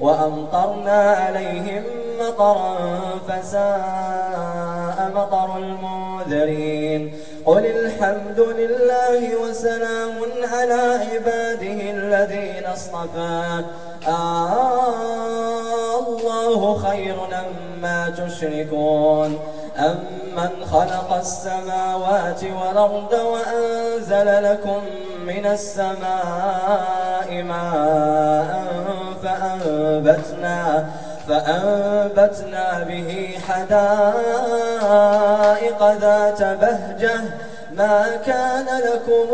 وأمطرنا عليهم مطرا فساء مطر المنذرين. قل الحمد لله وسلام على عباده الذين اصطفى. آه الله خير أما تشركون. أمن خلق السماوات والأرض وأنزل لكم من السماء ماء فأنبتنا فأنبتنا به حدائق ذات بهجة. ما كان لكم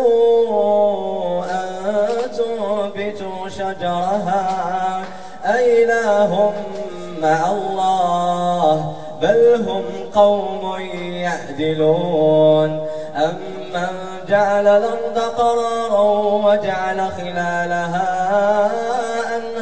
أن تنبتوا شجرها. أإله مع الله. بل هم قوم يعدلون. أمن جعل الأرض قرارا وجعل خلالها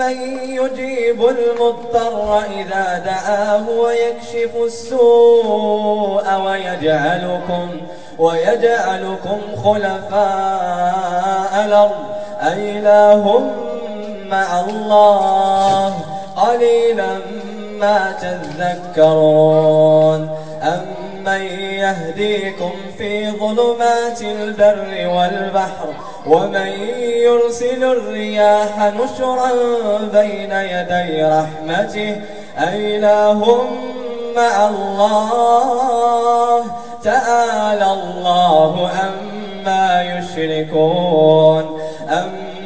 يجيب المضطر إذا دعاه ويكشف السوء ويجعلكم ويجعلكم خلفاء الأرض. أإله مع الله قليلا ما تذكرون. أمن يهديكم في ظلمات البر والبحر ومن يرسل الرياح نشرا بين يدي رحمته أإله مع الله تعالى الله أما يشركون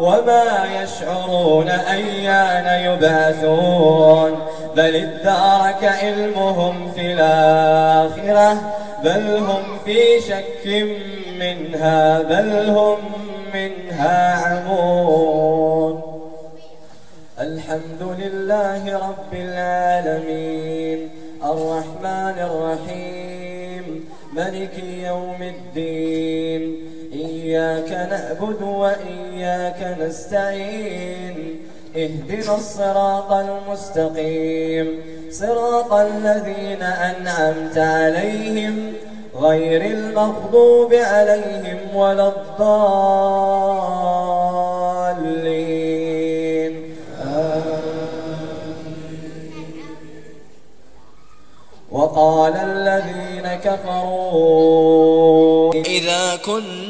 وما يشعرون أيان يبعثون بل ادارك علمهم في الآخرة بل هم في شك منها بل هم منها عمون. الحمد لله رب العالمين. الرحمن الرحيم. ملك يوم الدين. إياك نعبد وإياك نستعين. اهدنا الصراط المستقيم. صراط الذين أنعمت عليهم غير المغضوب عليهم ولا الضالين. وقال الذين كفروا إذا كنا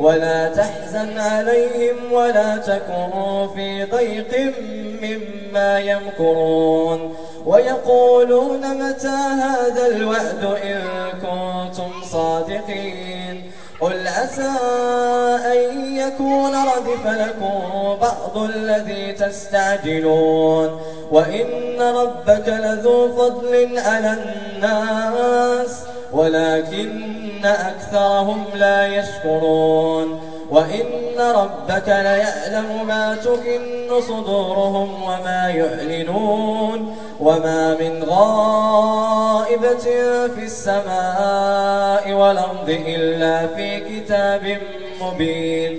ولا تحزن عليهم ولا تكن في ضيق مما يمكرون ويقولون متى هذا الوعد إن كنتم صادقين قل عسى أن يكون ردف لكم بعض الذي تستعجلون وإن ربك لذو فضل على الناس ولكن أكثرهم لا يشكرون وإن ربك ليعلم ما تكن صدورهم وما يعلنون وما من غائبة في السماء والأرض إلا في كتاب مبين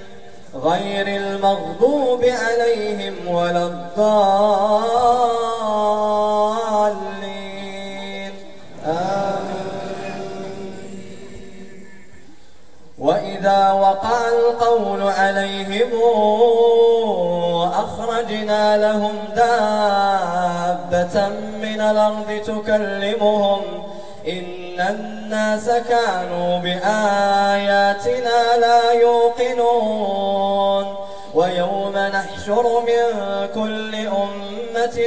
غير المغضوب عليهم ولا الضالين. آمين. وإذا وقع القول عليهم أخرجنا لهم دابة من الأرض تكلمهم. الناس كانوا بآياتنا لا يوقنون. ويوم نحشر من كل أمة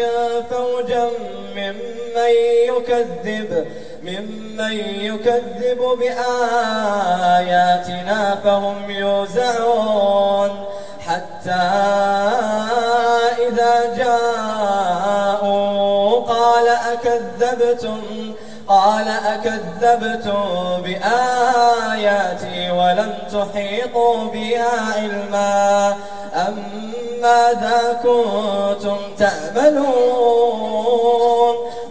فوجا ممن يكذب ممن يكذب بآياتنا فهم يوزعون. حتى إذا جاءوا قال أكذبتم؟ قال أكذبتم بآياتي ولم تحيطوا بها علما أم ماذا كنتم تعملون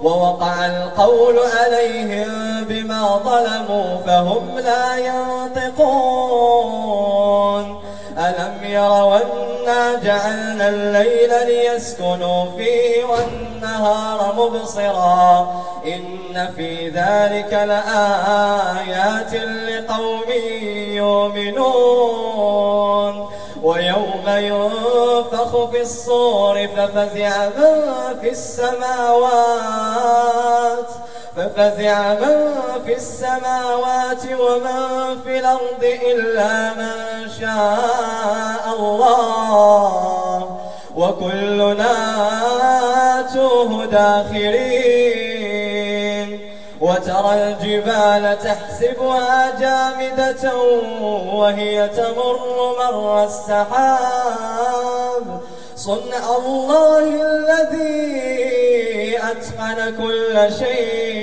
ووقع القول عليهم بما ظلموا فهم لا ينطقون أنا جعلنا الليل ليسكنوا فيه والنهار مبصرا. إن في ذلك لآيات لقوم يؤمنون. ويوم ينفخ في الصور ففزع من في السماوات. ففزع من في السماوات ومن في الأرض إلا من شاء الله. وكلنا آتوه داخرين. وترى الجبال تحسبها جامدة وهي تمر مر السحاب. صنع الله الذي أتقن كل شيء.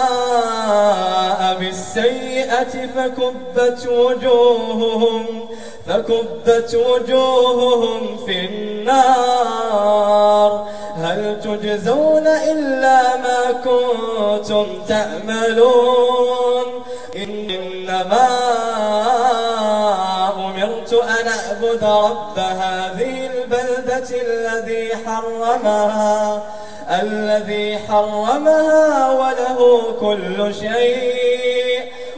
بالسيئة فكبت وجوههم فكبت وجوههم في النار. هل تجزون إلا ما كنتم تعملون إنما أمرت أن أعبد رب هذه البلدة الذي حرمها الذي حرمها وله كل شيء.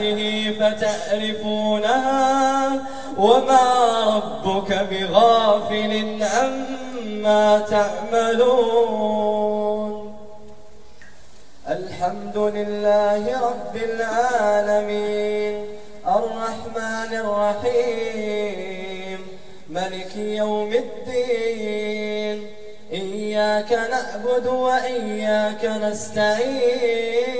آياته فتعرفونها وما ربك بغافل عما تعملون. الحمد لله رب العالمين. الرحمن الرحيم. ملك يوم الدين. إياك نعبد وإياك نستعين.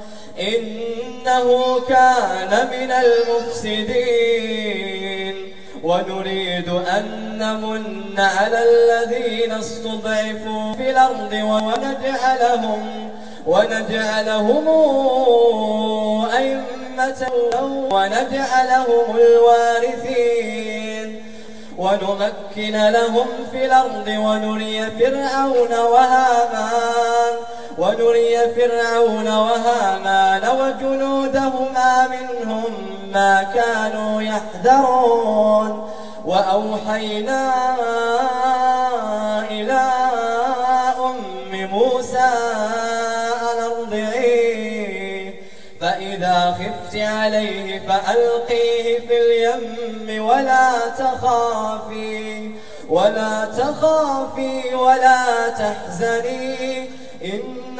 إنه كان من المفسدين. ونريد أن نمن على الذين استضعفوا في الأرض ونجعلهم ونجعلهم أئمة ونجعلهم الوارثين. ونمكن لهم في الأرض ونري فرعون وهامان. ونري فرعون وهامان وجنودهما منهم ما كانوا يحذرون. وأوحينا إلى أم موسى أن أرضعيه فإذا خفت عليه فألقيه في اليم ولا تخافي ولا تخافي ولا تحزني.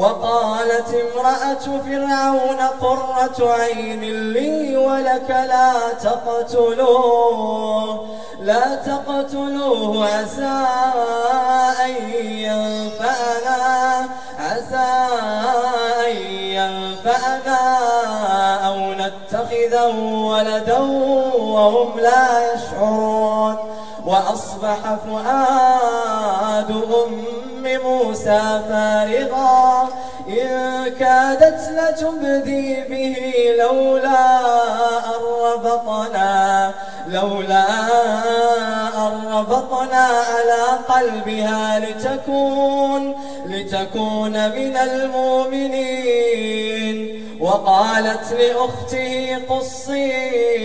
وقالت امرأة فرعون قرة عين لي ولك لا تقتلوه لا تقتلوه. عسى أن ينفعنا عسى أن ينفعنا أو نتخذه ولدا وهم لا يشعرون. وأصبح فؤاد أم موسى فارغا. إن كادت لتبدي به لولا أن ربطنا لولا أن ربطنا على قلبها لتكون لتكون من المؤمنين. وقالت لأخته قصيه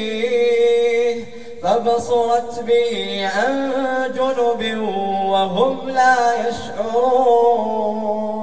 فبصرت به عن جنب وهم لا يشعرون.